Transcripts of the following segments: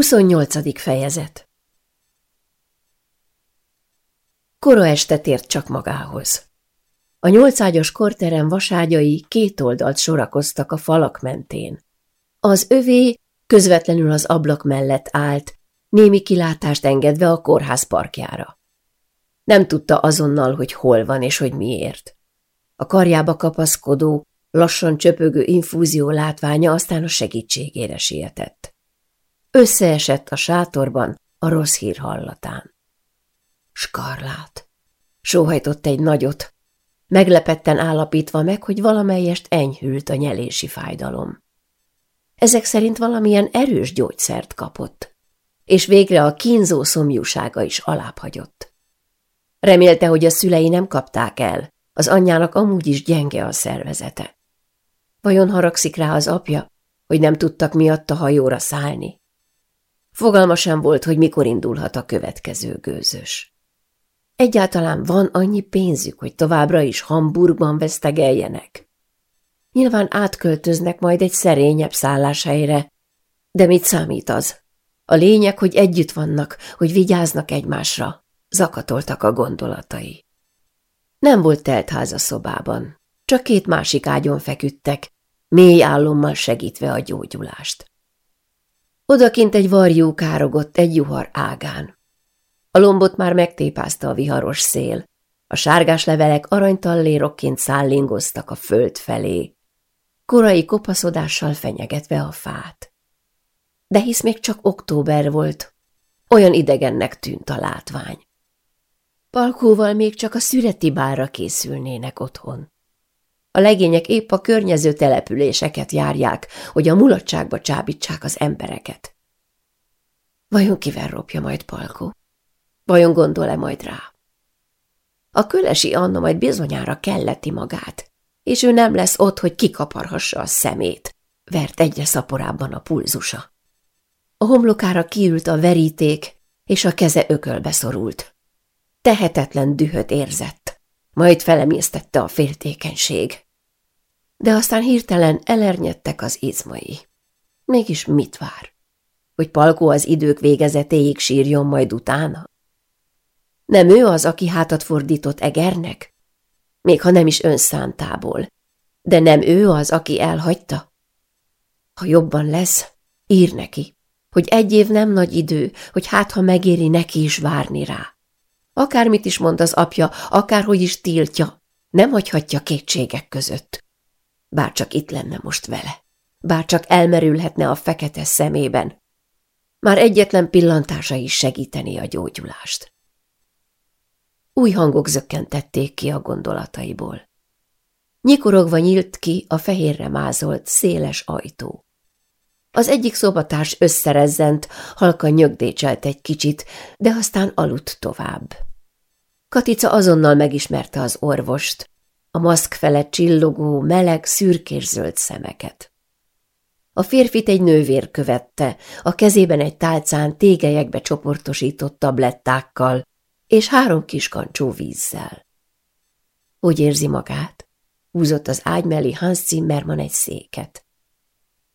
28. fejezet Kora este tért csak magához. A nyolcágyas korterem vaságyai két oldalt sorakoztak a falak mentén. Az övé közvetlenül az ablak mellett állt, némi kilátást engedve a kórház parkjára. Nem tudta azonnal, hogy hol van és hogy miért. A karjába kapaszkodó, lassan csöpögő infúzió látványa aztán a segítségére sietett. Összeesett a sátorban a rossz hír hallatán. Skarlát. Sóhajtott egy nagyot, meglepetten állapítva meg, hogy valamelyest enyhült a nyelési fájdalom. Ezek szerint valamilyen erős gyógyszert kapott, és végre a kínzó szomjúsága is alábbhagyott. Remélte, hogy a szülei nem kapták el, az anyjának amúgy is gyenge a szervezete. Vajon haragszik rá az apja, hogy nem tudtak miatt a hajóra szállni? Fogalma sem volt, hogy mikor indulhat a következő gőzös. Egyáltalán van annyi pénzük, hogy továbbra is Hamburgban vesztegeljenek. Nyilván átköltöznek majd egy szerényebb szálláshelyre, de mit számít az? A lényeg, hogy együtt vannak, hogy vigyáznak egymásra, zakatoltak a gondolatai. Nem volt teltház a szobában, csak két másik ágyon feküdtek, mély állommal segítve a gyógyulást. Odakint egy varjú károgott egy juhar ágán. A lombot már megtépázta a viharos szél. A sárgás levelek aranytallérokként szállingoztak a föld felé, korai kopaszodással fenyegetve a fát. De hisz még csak október volt, olyan idegennek tűnt a látvány. Palkóval még csak a szüreti bárra készülnének otthon. A legények épp a környező településeket járják, hogy a mulatságba csábítsák az embereket. Vajon kivel ropja majd Palkó? Vajon gondol-e majd rá? A kölesi Anna majd bizonyára kelleti magát, és ő nem lesz ott, hogy kikaparhassa a szemét, vert egyre szaporábban a pulzusa. A homlokára kiült a veríték, és a keze ökölbe szorult. Tehetetlen dühöt érzett, majd felemésztette a féltékenység. De aztán hirtelen elernyedtek az izmai. Mégis mit vár? Hogy Palkó az idők végezetéig sírjon majd utána? Nem ő az, aki hátat fordított Egernek? Még ha nem is önszántából. De nem ő az, aki elhagyta? Ha jobban lesz, ír neki, hogy egy év nem nagy idő, hogy hát ha megéri neki is várni rá. Akármit is mond az apja, akárhogy is tiltja, nem hagyhatja kétségek között. Bár csak itt lenne most vele, bár csak elmerülhetne a fekete szemében. Már egyetlen pillantása is segíteni a gyógyulást. Új hangok zökkentették ki a gondolataiból. Nyikorogva nyílt ki a fehérre mázolt, széles ajtó. Az egyik szobatárs összerezzent, halkan nyögdécselt egy kicsit, de aztán aludt tovább. Katica azonnal megismerte az orvost, a maszk felett csillogó, meleg, szürkészöld szemeket. A férfit egy nővér követte, a kezében egy tálcán tégelyekbe csoportosított tablettákkal és három kis kancsó vízzel. Hogy érzi magát? Húzott az ágy mellé Hans Zimmermann egy széket.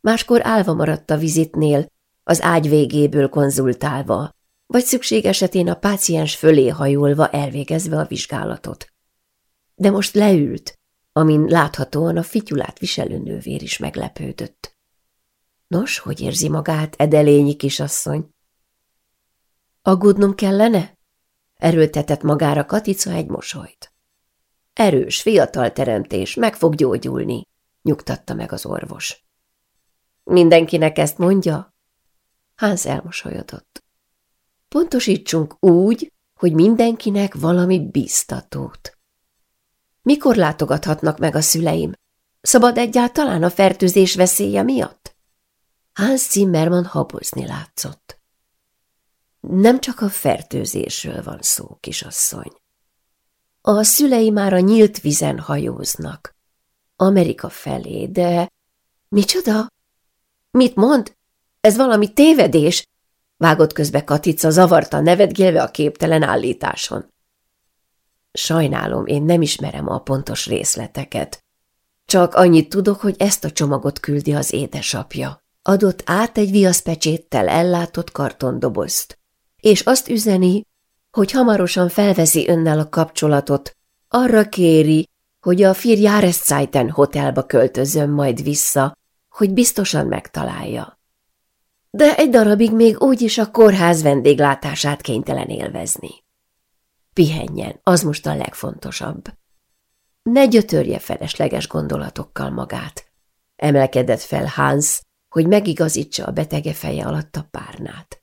Máskor állva maradt a vizitnél, az ágy végéből konzultálva, vagy szükség esetén a páciens fölé hajolva elvégezve a vizsgálatot. De most leült, amin láthatóan a fityulát viselő nővér is meglepődött. Nos, hogy érzi magát, edelényi kisasszony? Aggódnom kellene? Erőltetett magára Katica egy mosolyt. Erős, fiatal teremtés, meg fog gyógyulni, nyugtatta meg az orvos. Mindenkinek ezt mondja? Hans elmosolyodott. Pontosítsunk úgy, hogy mindenkinek valami biztatót. Mikor látogathatnak meg a szüleim? Szabad egyáltalán a fertőzés veszélye miatt? Hans Zimmermann habozni látszott. Nem csak a fertőzésről van szó, kisasszony. A szülei már a nyílt vizen hajóznak. Amerika felé, de... Micsoda? Mit mond? Ez valami tévedés? Vágott közbe Katica, zavarta nevetgélve a képtelen állításon. Sajnálom, én nem ismerem a pontos részleteket. Csak annyit tudok, hogy ezt a csomagot küldi az édesapja. adott át egy viaszpecséttel ellátott kartondobozt, és azt üzeni, hogy hamarosan felveszi önnel a kapcsolatot, arra kéri, hogy a Fir Jahreszeiten hotelba költözön majd vissza, hogy biztosan megtalálja. De egy darabig még úgyis a kórház vendéglátását kénytelen élvezni. Pihenjen, az most a legfontosabb. Ne gyötörje felesleges gondolatokkal magát. Emelkedett fel Hans, hogy megigazítsa a betege feje alatt a párnát.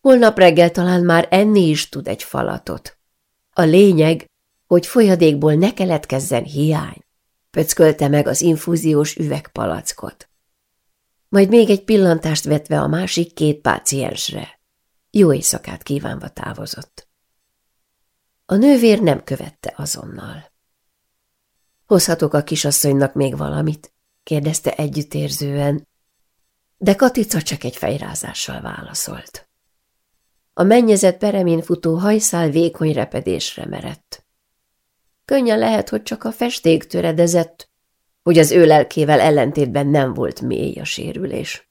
Holnap reggel talán már enni is tud egy falatot. A lényeg, hogy folyadékból ne keletkezzen hiány, pöckölte meg az infúziós üvegpalackot. Majd még egy pillantást vetve a másik két páciensre. Jó éjszakát kívánva távozott. A nővér nem követte azonnal. Hozhatok a kisasszonynak még valamit? kérdezte együttérzően, de Katica csak egy fejrázással válaszolt. A mennyezet peremén futó hajszál vékony repedésre merett. Könnyen lehet, hogy csak a festék töredezett, hogy az ő lelkével ellentétben nem volt mély a sérülés.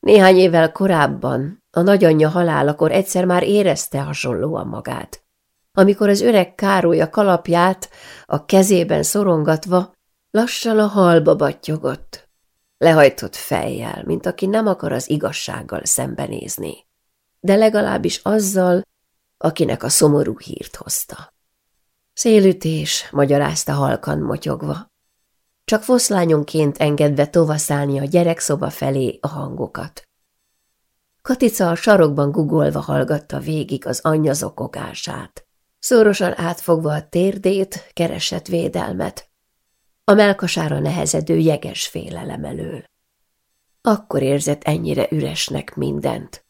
Néhány évvel korábban, a nagyanyja halálakor egyszer már érezte hasonlóan magát amikor az öreg Károly kalapját a kezében szorongatva lassan a halba battyogott. Lehajtott fejjel, mint aki nem akar az igazsággal szembenézni, de legalábbis azzal, akinek a szomorú hírt hozta. Szélütés, magyarázta halkan motyogva. Csak foszlányonként engedve tovaszálni a gyerekszoba felé a hangokat. Katica a sarokban gugolva hallgatta végig az anyja zokogását. Szorosan átfogva a térdét, keresett védelmet. A melkasára nehezedő jeges félelem elől. Akkor érzett ennyire üresnek mindent.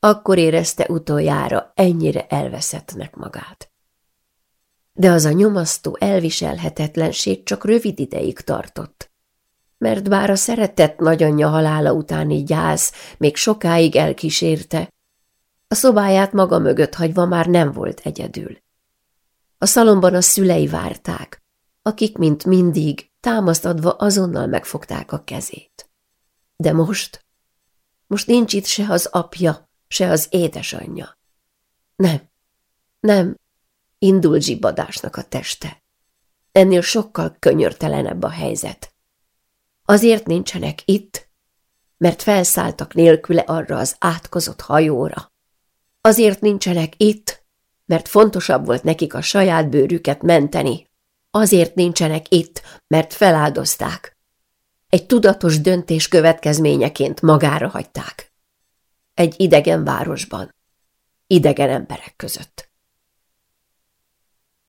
Akkor érezte utoljára ennyire elveszettnek magát. De az a nyomasztó, elviselhetetlenség csak rövid ideig tartott. Mert bár a szeretett nagyanyja halála utáni gyász még sokáig elkísérte, a szobáját maga mögött hagyva már nem volt egyedül. A szalomban a szülei várták, akik, mint mindig, támaszt azonnal megfogták a kezét. De most, most nincs itt se az apja, se az édesanyja. Nem, nem, indul zsibadásnak a teste. Ennél sokkal könyörtelenebb a helyzet. Azért nincsenek itt, mert felszálltak nélküle arra az átkozott hajóra. Azért nincsenek itt, mert fontosabb volt nekik a saját bőrüket menteni. Azért nincsenek itt, mert feláldozták. Egy tudatos döntés következményeként magára hagyták. Egy idegen városban, idegen emberek között.